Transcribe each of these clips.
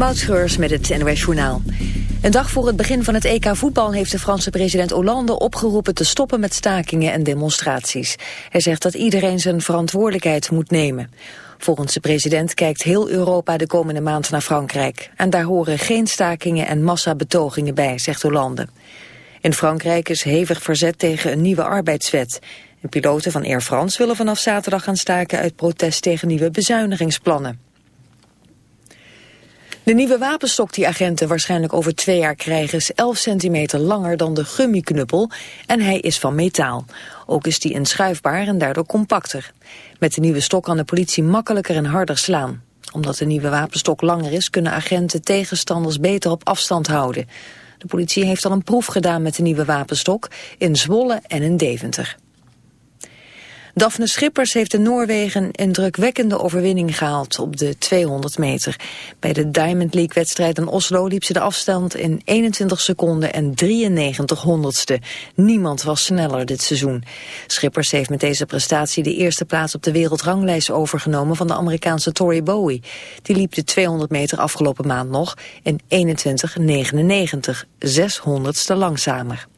Moutschreurs met het NOS Journaal. Een dag voor het begin van het EK voetbal heeft de Franse president Hollande opgeroepen te stoppen met stakingen en demonstraties. Hij zegt dat iedereen zijn verantwoordelijkheid moet nemen. Volgens de president kijkt heel Europa de komende maand naar Frankrijk. En daar horen geen stakingen en massabetogingen bij, zegt Hollande. In Frankrijk is hevig verzet tegen een nieuwe arbeidswet. En piloten van Air France willen vanaf zaterdag gaan staken uit protest tegen nieuwe bezuinigingsplannen. De nieuwe wapenstok die agenten waarschijnlijk over twee jaar krijgen is 11 centimeter langer dan de gummiknuppel en hij is van metaal. Ook is die inschuifbaar en daardoor compacter. Met de nieuwe stok kan de politie makkelijker en harder slaan. Omdat de nieuwe wapenstok langer is kunnen agenten tegenstanders beter op afstand houden. De politie heeft al een proef gedaan met de nieuwe wapenstok in Zwolle en in Deventer. Daphne Schippers heeft in Noorwegen een drukwekkende overwinning gehaald op de 200 meter. Bij de Diamond League-wedstrijd in Oslo liep ze de afstand in 21 seconden en 93 honderdste. Niemand was sneller dit seizoen. Schippers heeft met deze prestatie de eerste plaats op de wereldranglijst overgenomen van de Amerikaanse Tori Bowie. Die liep de 200 meter afgelopen maand nog in 21,99, 600ste langzamer.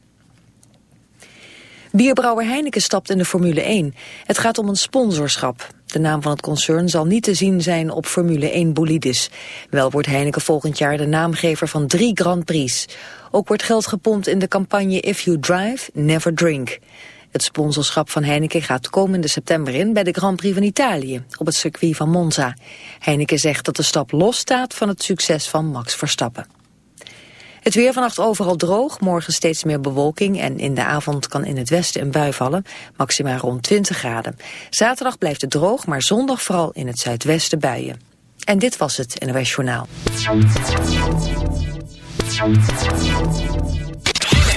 Bierbrouwer Heineken stapt in de Formule 1. Het gaat om een sponsorschap. De naam van het concern zal niet te zien zijn op Formule 1 bolides. Wel wordt Heineken volgend jaar de naamgever van drie Grand Prix. Ook wordt geld gepompt in de campagne If You Drive, Never Drink. Het sponsorschap van Heineken gaat komende september in bij de Grand Prix van Italië, op het circuit van Monza. Heineken zegt dat de stap losstaat van het succes van Max Verstappen. Het weer vannacht overal droog, morgen steeds meer bewolking... en in de avond kan in het westen een bui vallen, maximaal rond 20 graden. Zaterdag blijft het droog, maar zondag vooral in het zuidwesten buien. En dit was het NOS Journaal.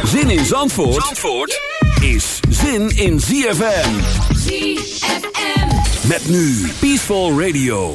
Zin in Zandvoort, Zandvoort is zin in ZFM. ZFM. Met nu Peaceful Radio.